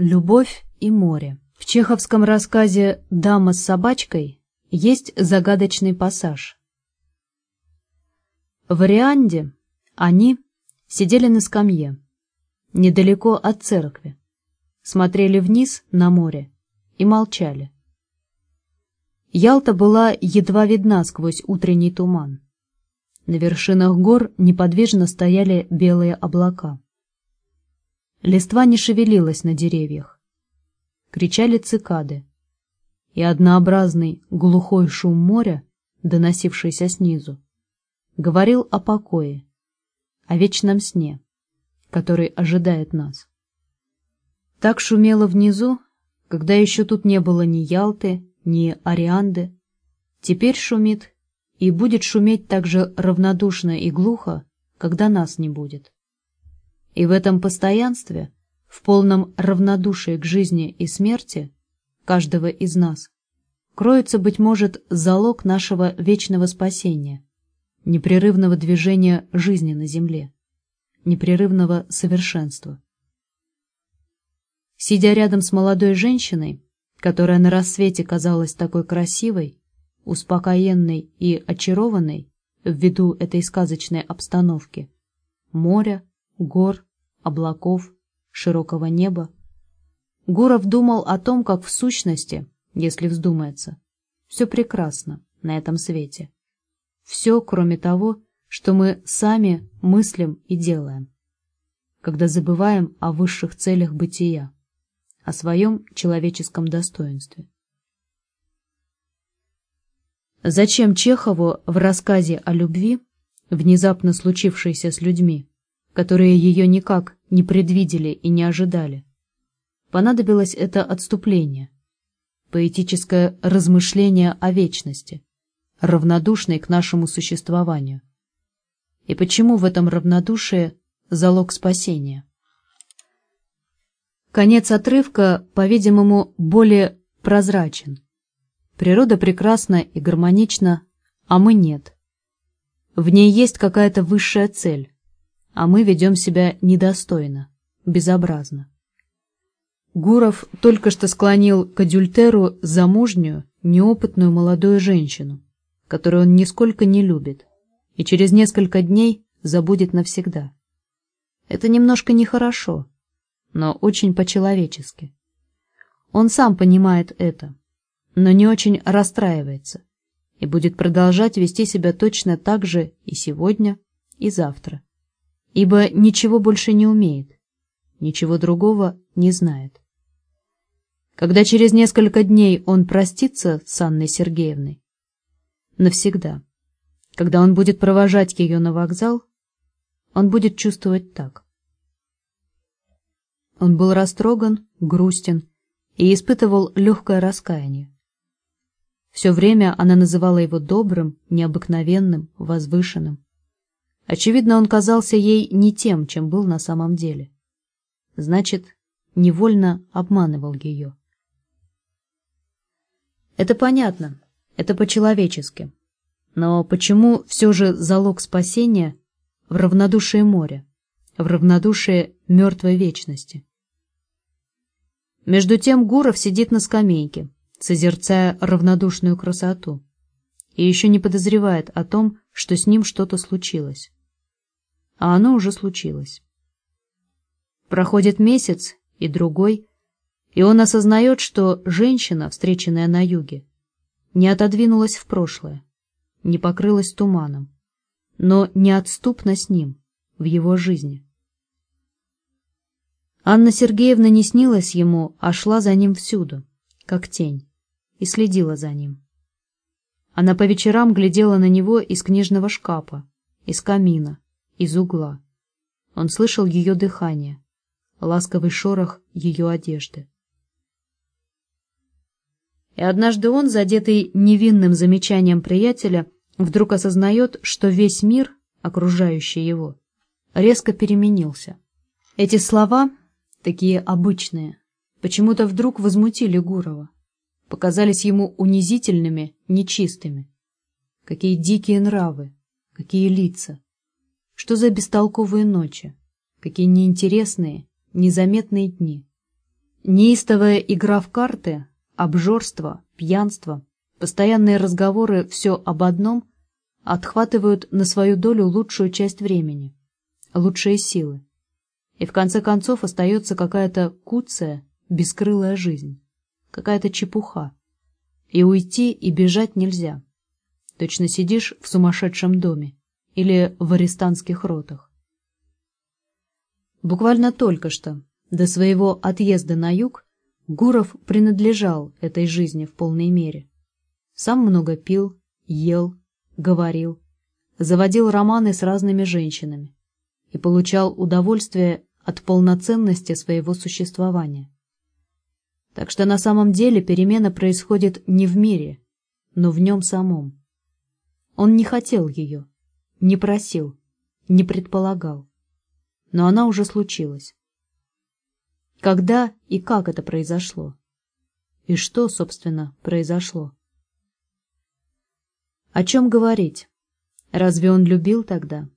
Любовь и море. В чеховском рассказе «Дама с собачкой» есть загадочный пассаж. В Рианде они сидели на скамье, недалеко от церкви, смотрели вниз на море и молчали. Ялта была едва видна сквозь утренний туман. На вершинах гор неподвижно стояли белые облака. Листва не шевелилась на деревьях. Кричали цикады. И однообразный глухой шум моря, доносившийся снизу, говорил о покое, о вечном сне, который ожидает нас. Так шумело внизу, когда еще тут не было ни Ялты, ни Арианды. Теперь шумит и будет шуметь так же равнодушно и глухо, когда нас не будет. И в этом постоянстве, в полном равнодушии к жизни и смерти каждого из нас, кроется, быть может, залог нашего вечного спасения, непрерывного движения жизни на земле, непрерывного совершенства. Сидя рядом с молодой женщиной, которая на рассвете казалась такой красивой, успокоенной и очарованной ввиду этой сказочной обстановки, моря, гор, облаков, широкого неба. Гуров думал о том, как в сущности, если вздумается, все прекрасно на этом свете. Все, кроме того, что мы сами мыслим и делаем, когда забываем о высших целях бытия, о своем человеческом достоинстве. Зачем Чехову в рассказе о любви, внезапно случившейся с людьми, которые ее никак не предвидели и не ожидали. Понадобилось это отступление, поэтическое размышление о вечности, равнодушной к нашему существованию. И почему в этом равнодушии залог спасения? Конец отрывка, по-видимому, более прозрачен. Природа прекрасна и гармонична, а мы нет. В ней есть какая-то высшая цель а мы ведем себя недостойно, безобразно. Гуров только что склонил к адюльтеру замужнюю, неопытную молодую женщину, которую он нисколько не любит, и через несколько дней забудет навсегда. Это немножко нехорошо, но очень по-человечески. Он сам понимает это, но не очень расстраивается и будет продолжать вести себя точно так же и сегодня, и завтра ибо ничего больше не умеет, ничего другого не знает. Когда через несколько дней он простится с Анной Сергеевной, навсегда, когда он будет провожать ее на вокзал, он будет чувствовать так. Он был растроган, грустен и испытывал легкое раскаяние. Все время она называла его добрым, необыкновенным, возвышенным. Очевидно, он казался ей не тем, чем был на самом деле. Значит, невольно обманывал ее. Это понятно, это по-человечески. Но почему все же залог спасения в равнодушии моря, в равнодушии мертвой вечности? Между тем Гуров сидит на скамейке, созерцая равнодушную красоту, и еще не подозревает о том, что с ним что-то случилось а оно уже случилось. Проходит месяц и другой, и он осознает, что женщина, встреченная на юге, не отодвинулась в прошлое, не покрылась туманом, но неотступно с ним, в его жизни. Анна Сергеевна не снилась ему, а шла за ним всюду, как тень, и следила за ним. Она по вечерам глядела на него из книжного шкафа, из камина, из угла. Он слышал ее дыхание, ласковый шорох ее одежды. И однажды он, задетый невинным замечанием приятеля, вдруг осознает, что весь мир, окружающий его, резко переменился. Эти слова, такие обычные, почему-то вдруг возмутили Гурова, показались ему унизительными, нечистыми. Какие дикие нравы, какие лица. Что за бестолковые ночи? Какие неинтересные, незаметные дни. Неистовая игра в карты, обжорство, пьянство, постоянные разговоры все об одном отхватывают на свою долю лучшую часть времени, лучшие силы. И в конце концов остается какая-то куцая, бескрылая жизнь, какая-то чепуха. И уйти, и бежать нельзя. Точно сидишь в сумасшедшем доме или в арестантских ротах. Буквально только что, до своего отъезда на юг, Гуров принадлежал этой жизни в полной мере. Сам много пил, ел, говорил, заводил романы с разными женщинами и получал удовольствие от полноценности своего существования. Так что на самом деле перемена происходит не в мире, но в нем самом. Он не хотел ее, не просил, не предполагал. Но она уже случилась. Когда и как это произошло? И что, собственно, произошло? О чем говорить? Разве он любил тогда?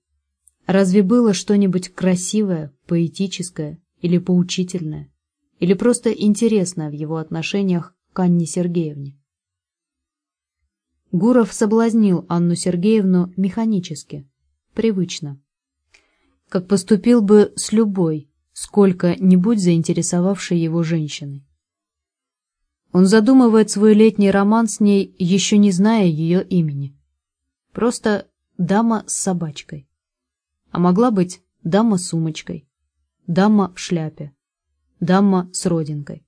Разве было что-нибудь красивое, поэтическое или поучительное? Или просто интересное в его отношениях к Анне Сергеевне? Гуров соблазнил Анну Сергеевну механически, привычно. Как поступил бы с любой, сколько-нибудь заинтересовавшей его женщиной. Он задумывает свой летний роман с ней, еще не зная ее имени. Просто дама с собачкой. А могла быть дама с сумочкой, дама в шляпе, дама с родинкой.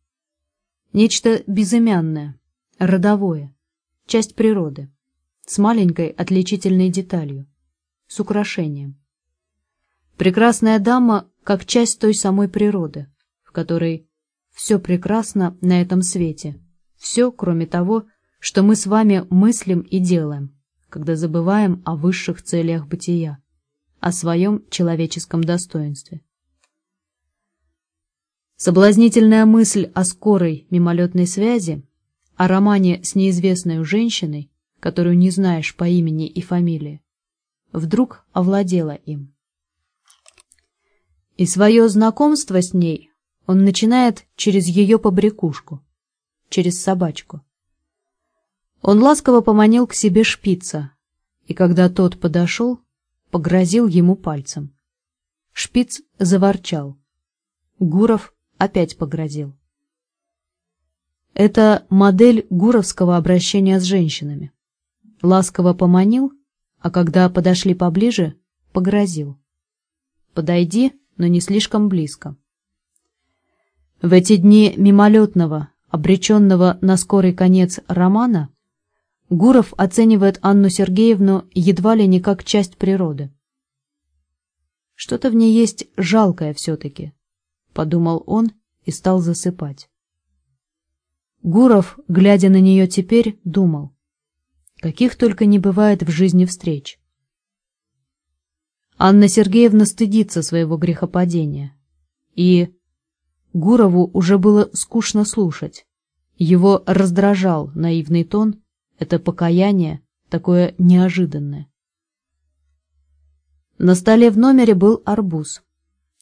Нечто безымянное, родовое, часть природы, с маленькой отличительной деталью, с украшением. Прекрасная дама как часть той самой природы, в которой все прекрасно на этом свете, все, кроме того, что мы с вами мыслим и делаем, когда забываем о высших целях бытия, о своем человеческом достоинстве. Соблазнительная мысль о скорой мимолетной связи о романе с неизвестной женщиной, которую не знаешь по имени и фамилии, вдруг овладела им. И свое знакомство с ней он начинает через ее побрякушку, через собачку. Он ласково поманил к себе шпица, и когда тот подошел, погрозил ему пальцем. Шпиц заворчал. Гуров опять погрозил. Это модель гуровского обращения с женщинами. Ласково поманил, а когда подошли поближе, погрозил. Подойди, но не слишком близко. В эти дни мимолетного, обреченного на скорый конец романа, Гуров оценивает Анну Сергеевну едва ли не как часть природы. «Что-то в ней есть жалкое все-таки», — подумал он и стал засыпать. Гуров, глядя на нее теперь, думал. Каких только не бывает в жизни встреч. Анна Сергеевна стыдится своего грехопадения. И Гурову уже было скучно слушать. Его раздражал наивный тон, это покаяние, такое неожиданное. На столе в номере был арбуз.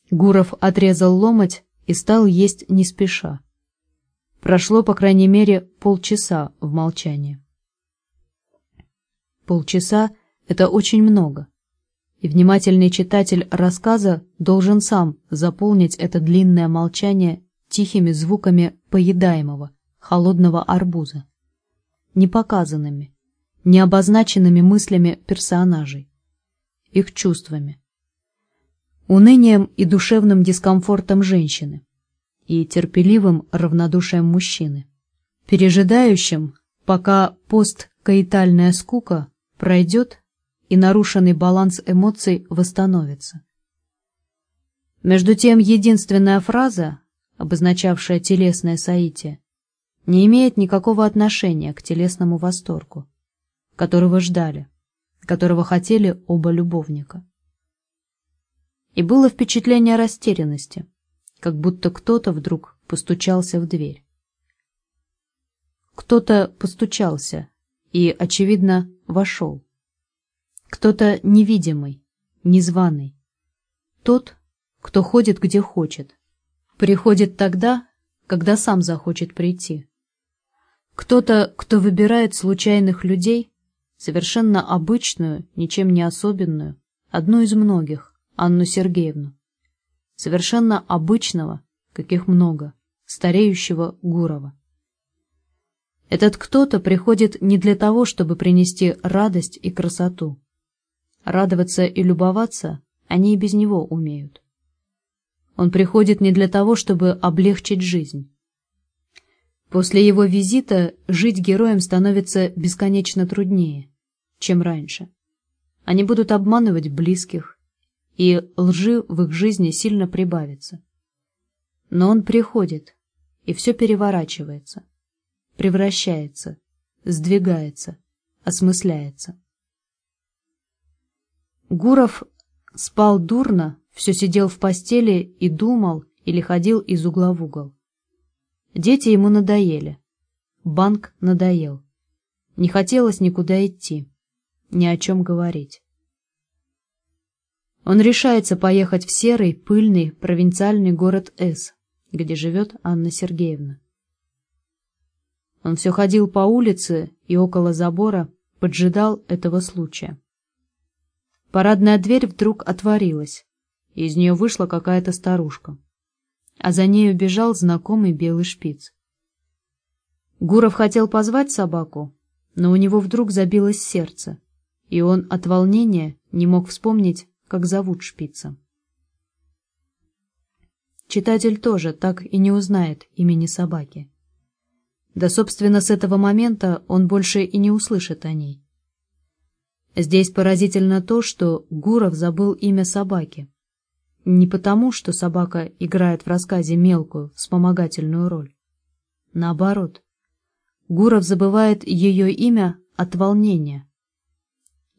Гуров отрезал ломоть и стал есть не спеша. Прошло, по крайней мере, полчаса в молчании. Полчаса — это очень много, и внимательный читатель рассказа должен сам заполнить это длинное молчание тихими звуками поедаемого, холодного арбуза, непоказанными, необозначенными мыслями персонажей, их чувствами, унынием и душевным дискомфортом женщины, и терпеливым равнодушием мужчины, пережидающим, пока посткаитальная скука пройдет и нарушенный баланс эмоций восстановится. Между тем, единственная фраза, обозначавшая телесное соитие, не имеет никакого отношения к телесному восторгу, которого ждали, которого хотели оба любовника. И было впечатление растерянности, как будто кто-то вдруг постучался в дверь. Кто-то постучался и, очевидно, вошел. Кто-то невидимый, незваный. Тот, кто ходит где хочет, приходит тогда, когда сам захочет прийти. Кто-то, кто выбирает случайных людей, совершенно обычную, ничем не особенную, одну из многих, Анну Сергеевну. Совершенно обычного, каких много, стареющего Гурова. Этот кто-то приходит не для того, чтобы принести радость и красоту. Радоваться и любоваться они и без него умеют. Он приходит не для того, чтобы облегчить жизнь. После его визита жить героям становится бесконечно труднее, чем раньше. Они будут обманывать близких, и лжи в их жизни сильно прибавится. Но он приходит, и все переворачивается, превращается, сдвигается, осмысляется. Гуров спал дурно, все сидел в постели и думал или ходил из угла в угол. Дети ему надоели. Банк надоел. Не хотелось никуда идти, ни о чем говорить. Он решается поехать в серый, пыльный, провинциальный город С, где живет Анна Сергеевна. Он все ходил по улице и около забора, поджидал этого случая. Парадная дверь вдруг отворилась, и из нее вышла какая-то старушка. А за нею бежал знакомый белый шпиц. Гуров хотел позвать собаку, но у него вдруг забилось сердце, и он от волнения не мог вспомнить, как зовут шпица. Читатель тоже так и не узнает имени собаки. Да, собственно, с этого момента он больше и не услышит о ней. Здесь поразительно то, что Гуров забыл имя собаки. Не потому, что собака играет в рассказе мелкую, вспомогательную роль. Наоборот, Гуров забывает ее имя от волнения.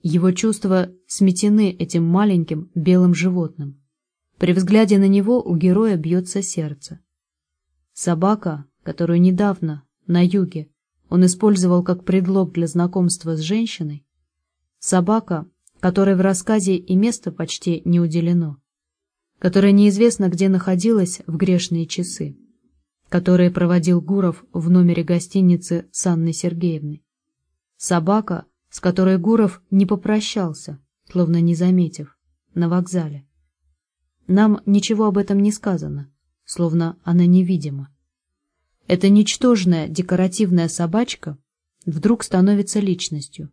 Его чувства сметены этим маленьким белым животным. При взгляде на него у героя бьется сердце. Собака, которую недавно, на юге, он использовал как предлог для знакомства с женщиной, собака, которой в рассказе и место почти не уделено, которая неизвестно где находилась в грешные часы, которые проводил Гуров в номере гостиницы с Анной Сергеевной. Собака, с которой Гуров не попрощался, словно не заметив, на вокзале. Нам ничего об этом не сказано, словно она невидима. Эта ничтожная декоративная собачка вдруг становится личностью,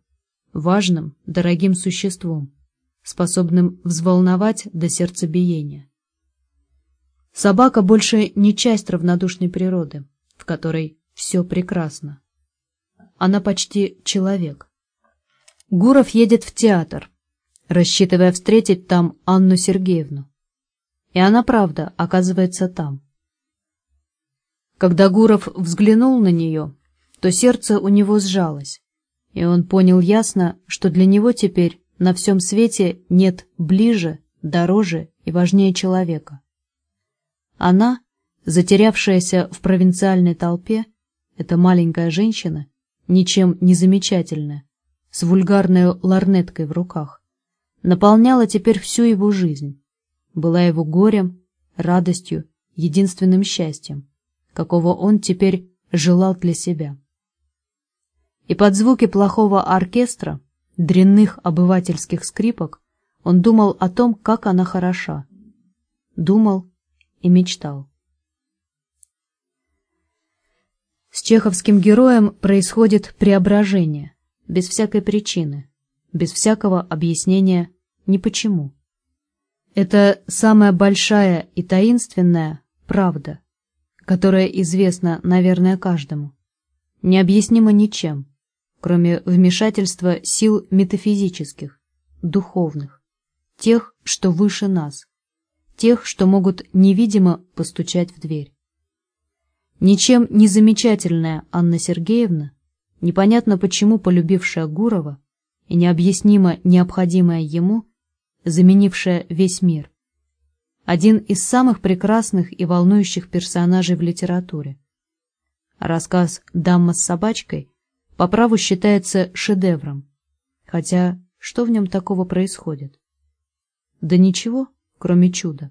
важным, дорогим существом, способным взволновать до сердцебиения. Собака больше не часть равнодушной природы, в которой все прекрасно. Она почти человек. Гуров едет в театр, рассчитывая встретить там Анну Сергеевну. И она, правда, оказывается там. Когда Гуров взглянул на нее, то сердце у него сжалось, и он понял ясно, что для него теперь на всем свете нет ближе, дороже и важнее человека. Она, затерявшаяся в провинциальной толпе, эта маленькая женщина, ничем не замечательная, с вульгарной ларнеткой в руках, наполняла теперь всю его жизнь была его горем, радостью, единственным счастьем, какого он теперь желал для себя. И под звуки плохого оркестра, дрянных обывательских скрипок, он думал о том, как она хороша. Думал и мечтал. С чеховским героем происходит преображение, без всякой причины, без всякого объяснения ни почему. Это самая большая и таинственная правда, которая известна, наверное, каждому. Необъяснима ничем, кроме вмешательства сил метафизических, духовных, тех, что выше нас, тех, что могут невидимо постучать в дверь. Ничем не замечательная Анна Сергеевна, непонятно почему полюбившая Гурова и необъяснимо необходимая ему – заменившая весь мир. Один из самых прекрасных и волнующих персонажей в литературе. Рассказ «Дама с собачкой» по праву считается шедевром. Хотя что в нем такого происходит? Да ничего, кроме чуда.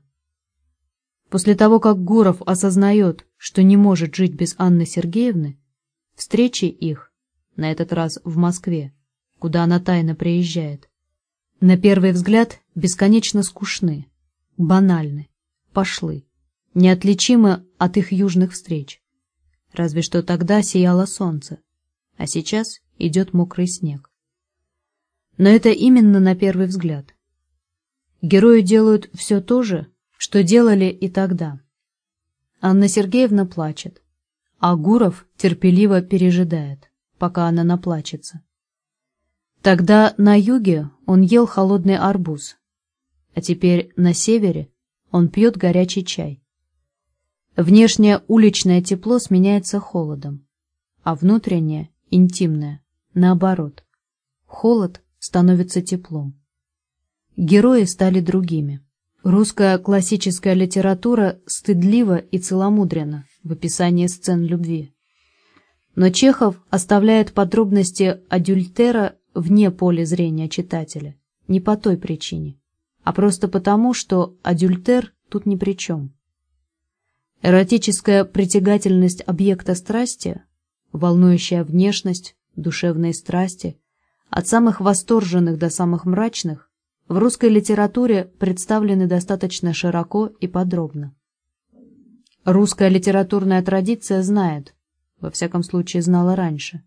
После того, как Гуров осознает, что не может жить без Анны Сергеевны, встречи их, на этот раз в Москве, куда она тайно приезжает, на первый взгляд бесконечно скучны, банальны, пошлы, неотличимы от их южных встреч. Разве что тогда сияло солнце, а сейчас идет мокрый снег. Но это именно на первый взгляд. Герои делают все то же, что делали и тогда. Анна Сергеевна плачет, а Гуров терпеливо пережидает, пока она наплачется. Тогда на юге он ел холодный арбуз, а теперь на севере он пьет горячий чай. Внешнее уличное тепло сменяется холодом, а внутреннее, интимное, наоборот. Холод становится теплом. Герои стали другими. Русская классическая литература стыдлива и целомудрена в описании сцен любви. Но Чехов оставляет подробности адюльтера вне поля зрения читателя, не по той причине, а просто потому, что адюльтер тут ни при чем. Эротическая притягательность объекта страсти, волнующая внешность, душевные страсти, от самых восторженных до самых мрачных, в русской литературе представлены достаточно широко и подробно. Русская литературная традиция знает, во всяком случае знала раньше,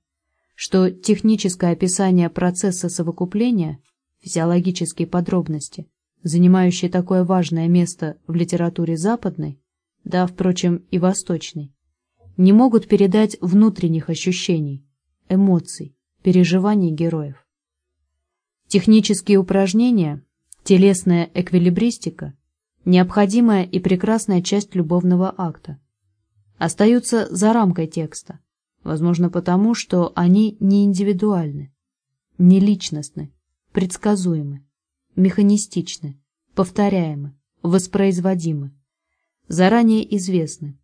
что техническое описание процесса совокупления, физиологические подробности, занимающие такое важное место в литературе западной, да, впрочем, и восточной, не могут передать внутренних ощущений, эмоций, переживаний героев. Технические упражнения, телесная эквилибристика – необходимая и прекрасная часть любовного акта. Остаются за рамкой текста, возможно потому, что они не индивидуальны, не личностны, предсказуемы, механистичны, повторяемы, воспроизводимы заранее известны.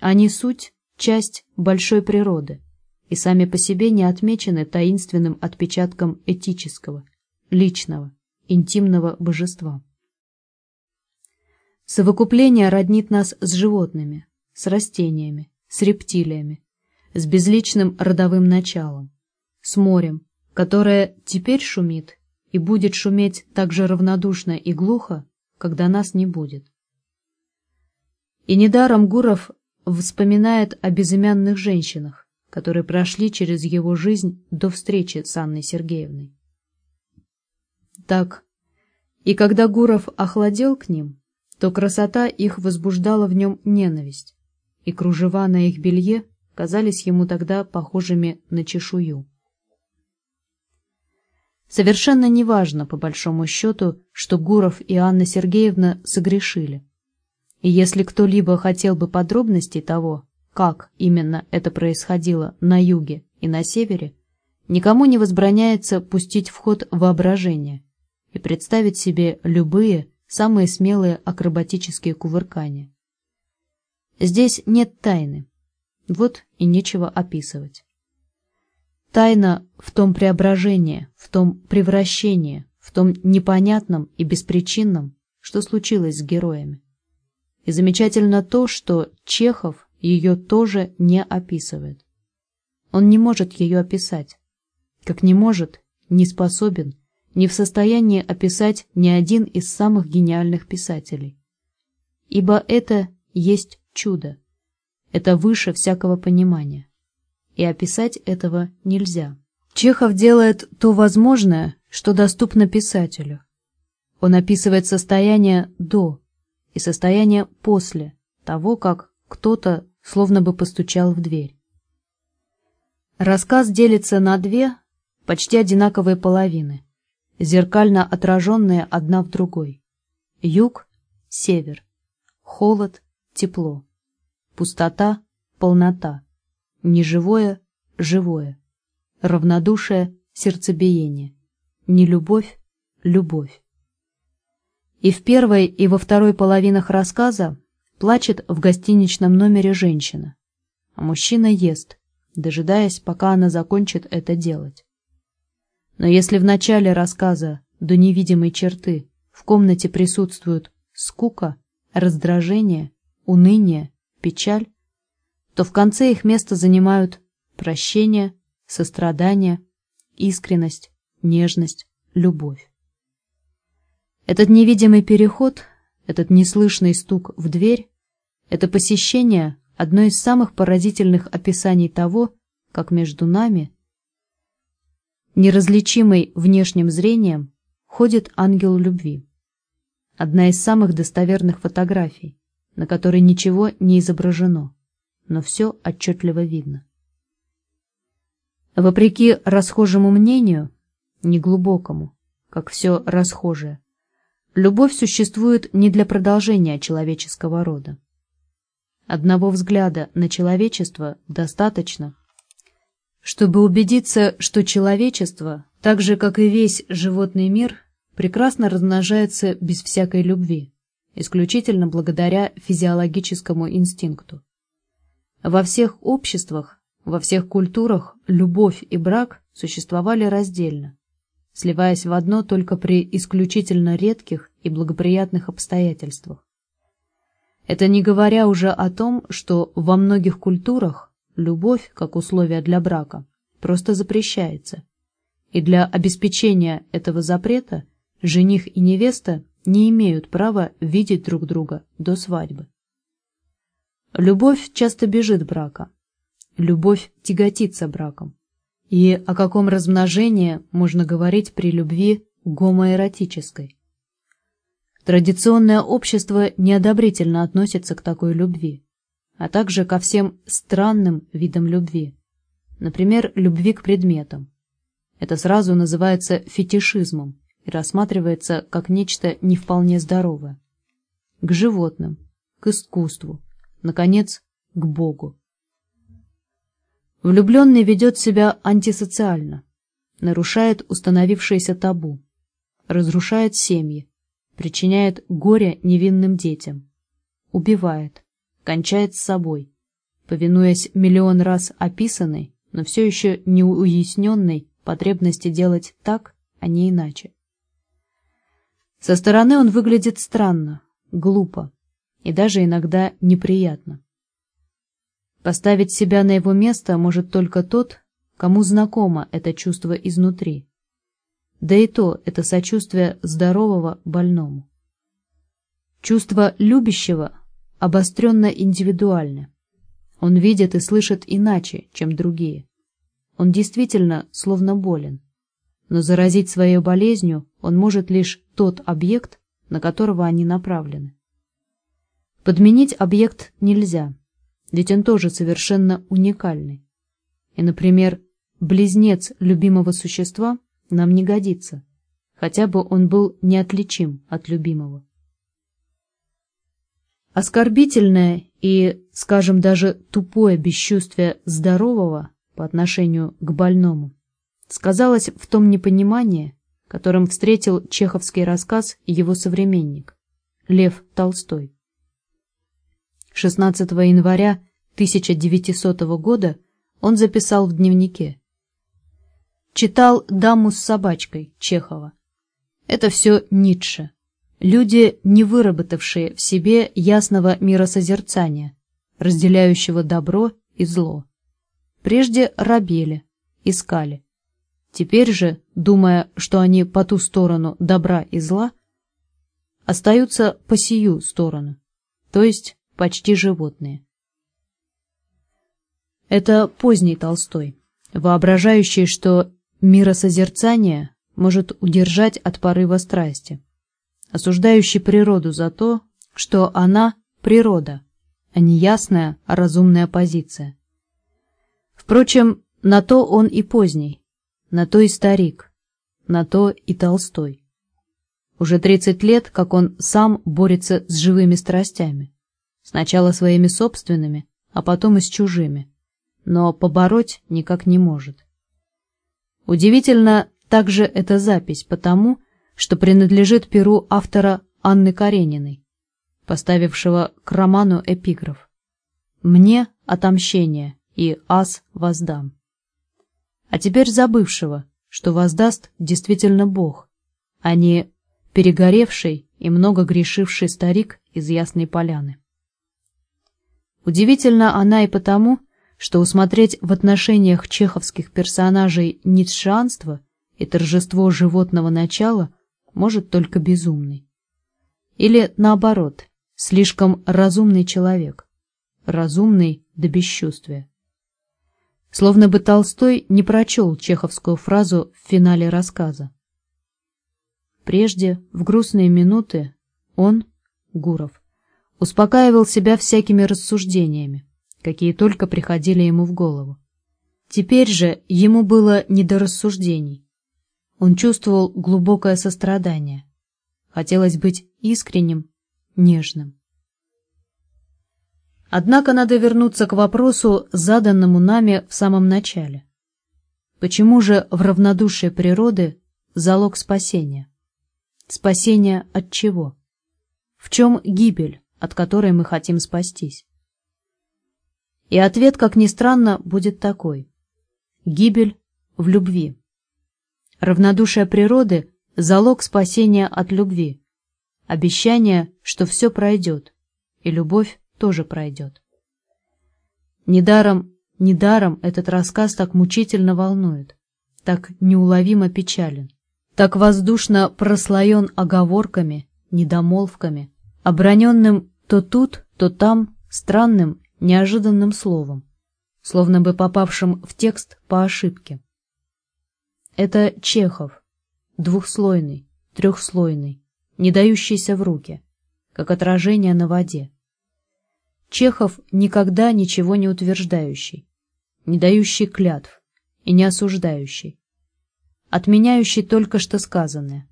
Они суть – часть большой природы и сами по себе не отмечены таинственным отпечатком этического, личного, интимного божества. Совокупление роднит нас с животными, с растениями, с рептилиями, с безличным родовым началом, с морем, которое теперь шумит и будет шуметь так же равнодушно и глухо, когда нас не будет. И недаром Гуров вспоминает о безымянных женщинах, которые прошли через его жизнь до встречи с Анной Сергеевной. Так, и когда Гуров охладел к ним, то красота их возбуждала в нем ненависть, и кружева на их белье казались ему тогда похожими на чешую. Совершенно неважно, по большому счету, что Гуров и Анна Сергеевна согрешили. И если кто-либо хотел бы подробностей того, как именно это происходило на юге и на севере, никому не возбраняется пустить в ход воображение и представить себе любые, самые смелые акробатические кувыркания. Здесь нет тайны, вот и нечего описывать. Тайна в том преображении, в том превращении, в том непонятном и беспричинном, что случилось с героями. И замечательно то, что Чехов ее тоже не описывает. Он не может ее описать, как не может, не способен, не в состоянии описать ни один из самых гениальных писателей. Ибо это есть чудо, это выше всякого понимания, и описать этого нельзя. Чехов делает то возможное, что доступно писателю. Он описывает состояние до, и состояние после того, как кто-то словно бы постучал в дверь. Рассказ делится на две почти одинаковые половины, зеркально отраженные одна в другой. Юг — север, холод — тепло, пустота — полнота, неживое — живое, равнодушие — сердцебиение, нелюбовь — любовь. И в первой, и во второй половинах рассказа плачет в гостиничном номере женщина, а мужчина ест, дожидаясь, пока она закончит это делать. Но если в начале рассказа до невидимой черты в комнате присутствуют скука, раздражение, уныние, печаль, то в конце их место занимают прощение, сострадание, искренность, нежность, любовь. Этот невидимый переход, этот неслышный стук в дверь, это посещение – одно из самых поразительных описаний того, как между нами, неразличимый внешним зрением, ходит ангел любви. Одна из самых достоверных фотографий, на которой ничего не изображено, но все отчетливо видно. Вопреки расхожему мнению, неглубокому, как все расхожее, любовь существует не для продолжения человеческого рода. Одного взгляда на человечество достаточно, чтобы убедиться, что человечество, так же как и весь животный мир, прекрасно размножается без всякой любви, исключительно благодаря физиологическому инстинкту. Во всех обществах, во всех культурах любовь и брак существовали раздельно, сливаясь в одно только при исключительно редких и благоприятных обстоятельствах. Это не говоря уже о том, что во многих культурах любовь, как условие для брака, просто запрещается. И для обеспечения этого запрета жених и невеста не имеют права видеть друг друга до свадьбы. Любовь часто бежит брака. Любовь тяготится браком. И о каком размножении можно говорить при любви гомоэротической? Традиционное общество неодобрительно относится к такой любви, а также ко всем странным видам любви, например, любви к предметам. Это сразу называется фетишизмом и рассматривается как нечто не вполне здоровое. К животным, к искусству, наконец, к Богу. Влюбленный ведет себя антисоциально, нарушает установившееся табу, разрушает семьи, причиняет горе невинным детям, убивает, кончает с собой, повинуясь миллион раз описанной, но все еще не уясненной потребности делать так, а не иначе. Со стороны он выглядит странно, глупо и даже иногда неприятно. Поставить себя на его место может только тот, кому знакомо это чувство изнутри. Да и то это сочувствие здорового больному. Чувство любящего обостренно индивидуально. Он видит и слышит иначе, чем другие. Он действительно словно болен но заразить своей болезнью он может лишь тот объект, на которого они направлены. Подменить объект нельзя, ведь он тоже совершенно уникальный. И, например, близнец любимого существа нам не годится, хотя бы он был неотличим от любимого. Оскорбительное и, скажем, даже тупое бесчувствие здорового по отношению к больному сказалось в том непонимании, которым встретил чеховский рассказ его современник Лев Толстой. 16 января 1900 года он записал в дневнике. Читал «Даму с собачкой» Чехова. Это все Ницше. Люди, не выработавшие в себе ясного миросозерцания, разделяющего добро и зло. Прежде рабели, искали. Теперь же, думая, что они по ту сторону добра и зла, остаются по сию сторону, то есть почти животные. Это поздний Толстой, воображающий, что миросозерцание может удержать от порыва страсти, осуждающий природу за то, что она – природа, а не ясная, разумная позиция. Впрочем, на то он и поздний, на то и старик, на то и Толстой. Уже 30 лет, как он сам борется с живыми страстями. Сначала своими собственными, а потом и с чужими. Но побороть никак не может. Удивительно также эта запись потому, что принадлежит перу автора Анны Карениной, поставившего к роману эпиграф «Мне отомщение и ас воздам» а теперь забывшего, что воздаст действительно Бог, а не перегоревший и много грешивший старик из Ясной Поляны. Удивительно она и потому, что усмотреть в отношениях чеховских персонажей ницшанство и торжество животного начала может только безумный. Или, наоборот, слишком разумный человек, разумный до бесчувствия. Словно бы Толстой не прочел чеховскую фразу в финале рассказа. Прежде, в грустные минуты, он, Гуров, успокаивал себя всякими рассуждениями, какие только приходили ему в голову. Теперь же ему было не до рассуждений. Он чувствовал глубокое сострадание. Хотелось быть искренним, нежным. Однако надо вернуться к вопросу, заданному нами в самом начале. Почему же в равнодушие природы залог спасения? Спасение от чего? В чем гибель, от которой мы хотим спастись? И ответ, как ни странно, будет такой. Гибель в любви. Равнодушие природы – залог спасения от любви. Обещание, что все пройдет, и любовь тоже пройдет. Недаром, недаром этот рассказ так мучительно волнует, так неуловимо печален, так воздушно прослоен оговорками, недомолвками, оброненным то тут, то там странным, неожиданным словом, словно бы попавшим в текст по ошибке. Это Чехов, двухслойный, трехслойный, не дающийся в руки, как отражение на воде. Чехов никогда ничего не утверждающий, не дающий клятв и не осуждающий, отменяющий только что сказанное,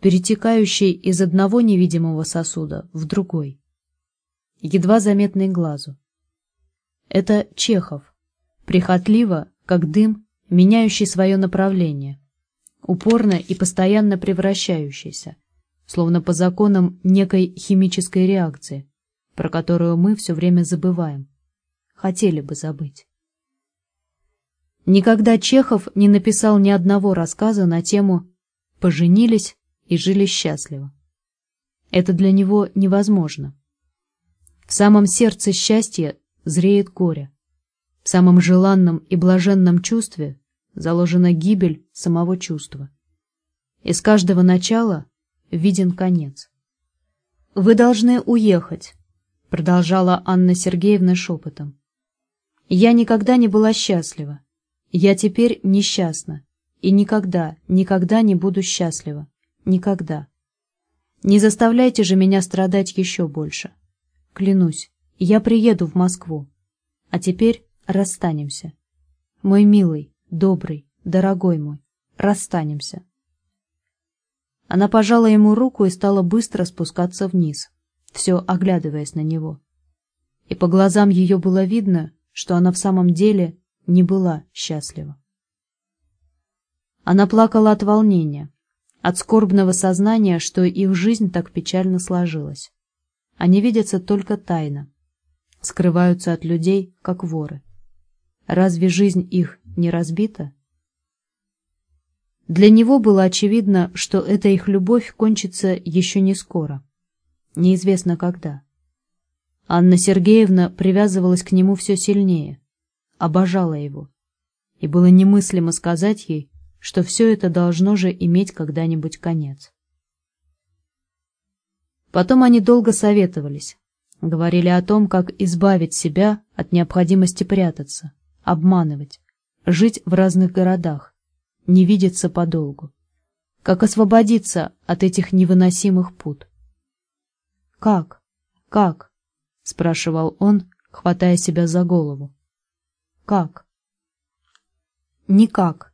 перетекающий из одного невидимого сосуда в другой, едва заметный глазу. Это Чехов, прихотливо, как дым, меняющий свое направление, упорно и постоянно превращающийся, словно по законам некой химической реакции, про которую мы все время забываем. Хотели бы забыть. Никогда Чехов не написал ни одного рассказа на тему «поженились и жили счастливо». Это для него невозможно. В самом сердце счастья зреет горе. В самом желанном и блаженном чувстве заложена гибель самого чувства. Из каждого начала виден конец. «Вы должны уехать», продолжала Анна Сергеевна шепотом. «Я никогда не была счастлива. Я теперь несчастна. И никогда, никогда не буду счастлива. Никогда. Не заставляйте же меня страдать еще больше. Клянусь, я приеду в Москву. А теперь расстанемся. Мой милый, добрый, дорогой мой, расстанемся». Она пожала ему руку и стала быстро спускаться вниз все оглядываясь на него. И по глазам ее было видно, что она в самом деле не была счастлива. Она плакала от волнения, от скорбного сознания, что их жизнь так печально сложилась. Они видятся только тайно, скрываются от людей, как воры. Разве жизнь их не разбита? Для него было очевидно, что эта их любовь кончится еще не скоро неизвестно когда. Анна Сергеевна привязывалась к нему все сильнее, обожала его, и было немыслимо сказать ей, что все это должно же иметь когда-нибудь конец. Потом они долго советовались, говорили о том, как избавить себя от необходимости прятаться, обманывать, жить в разных городах, не видеться подолгу, как освободиться от этих невыносимых пут. «Как? Как?» — спрашивал он, хватая себя за голову. «Как?» «Никак.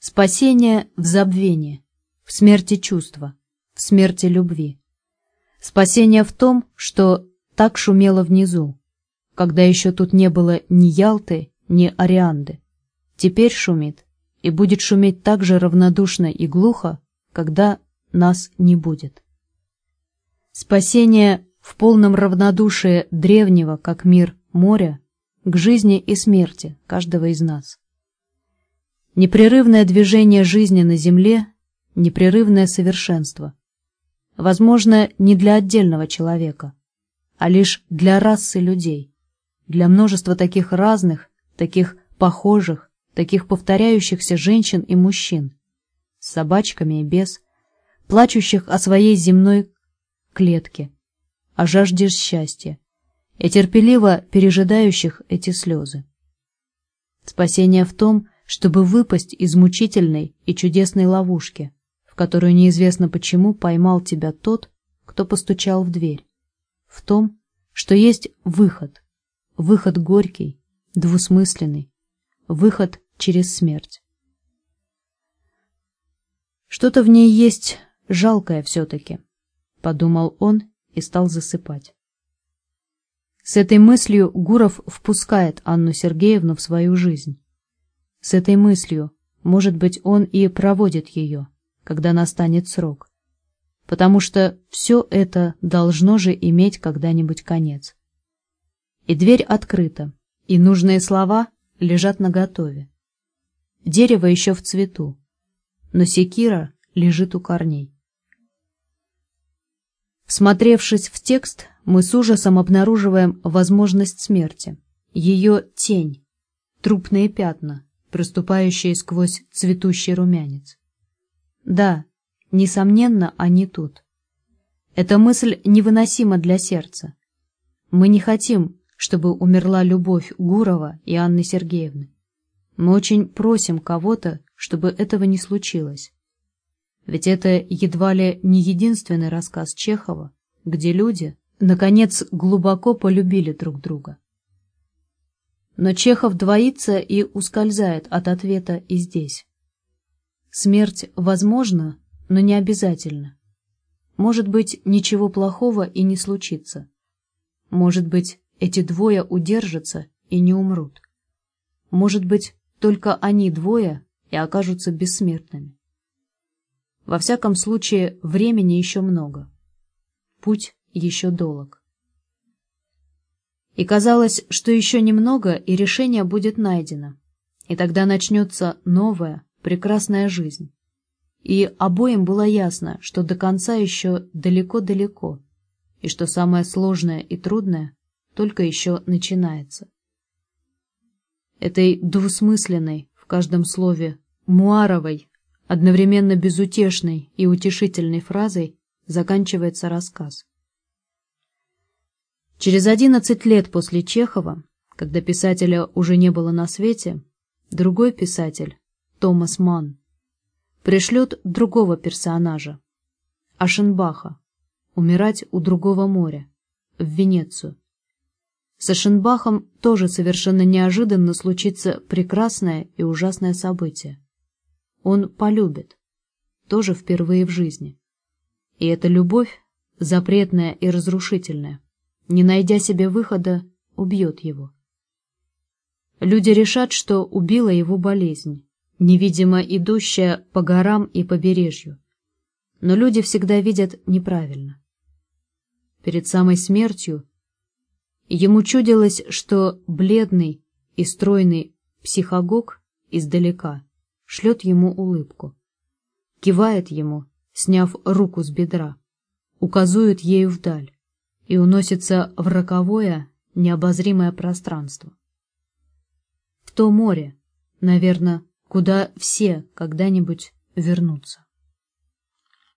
Спасение в забвении, в смерти чувства, в смерти любви. Спасение в том, что так шумело внизу, когда еще тут не было ни Ялты, ни Орианды. Теперь шумит, и будет шуметь так же равнодушно и глухо, когда нас не будет. Спасение в полном равнодушии древнего, как мир, моря, к жизни и смерти каждого из нас. Непрерывное движение жизни на земле, непрерывное совершенство. Возможно, не для отдельного человека, а лишь для расы людей, для множества таких разных, таких похожих, таких повторяющихся женщин и мужчин, с собачками и без, плачущих о своей земной клетке, о жажде счастья, и терпеливо пережидающих эти слезы. Спасение в том, чтобы выпасть из мучительной и чудесной ловушки, в которую неизвестно почему поймал тебя тот, кто постучал в дверь. В том, что есть выход, выход горький, двусмысленный, выход через смерть. Что-то в ней есть жалкое все-таки, подумал он и стал засыпать. С этой мыслью Гуров впускает Анну Сергеевну в свою жизнь. С этой мыслью, может быть, он и проводит ее, когда настанет срок. Потому что все это должно же иметь когда-нибудь конец. И дверь открыта, и нужные слова лежат наготове. Дерево еще в цвету, но секира лежит у корней. Всмотревшись в текст, мы с ужасом обнаруживаем возможность смерти, ее тень, трупные пятна, проступающие сквозь цветущий румянец. Да, несомненно, они тут. Эта мысль невыносима для сердца. Мы не хотим, чтобы умерла любовь Гурова и Анны Сергеевны. Мы очень просим кого-то, чтобы этого не случилось. Ведь это едва ли не единственный рассказ Чехова, где люди, наконец, глубоко полюбили друг друга. Но Чехов двоится и ускользает от ответа и здесь. Смерть возможна, но не обязательно. Может быть, ничего плохого и не случится. Может быть, эти двое удержатся и не умрут. Может быть, только они двое и окажутся бессмертными. Во всяком случае, времени еще много. Путь еще долг. И казалось, что еще немного, и решение будет найдено. И тогда начнется новая, прекрасная жизнь. И обоим было ясно, что до конца еще далеко-далеко, и что самое сложное и трудное только еще начинается. Этой двусмысленной, в каждом слове, муаровой, одновременно безутешной и утешительной фразой заканчивается рассказ. Через одиннадцать лет после Чехова, когда писателя уже не было на свете, другой писатель, Томас Манн, пришлет другого персонажа, Ашенбаха, умирать у другого моря, в Венецию. С Ашенбахом тоже совершенно неожиданно случится прекрасное и ужасное событие. Он полюбит, тоже впервые в жизни. И эта любовь, запретная и разрушительная, не найдя себе выхода, убьет его. Люди решат, что убила его болезнь, невидимо идущая по горам и побережью. Но люди всегда видят неправильно. Перед самой смертью ему чудилось, что бледный и стройный психогог издалека шлет ему улыбку, кивает ему, сняв руку с бедра, указует ею вдаль и уносится в роковое, необозримое пространство. В то море, наверное, куда все когда-нибудь вернутся.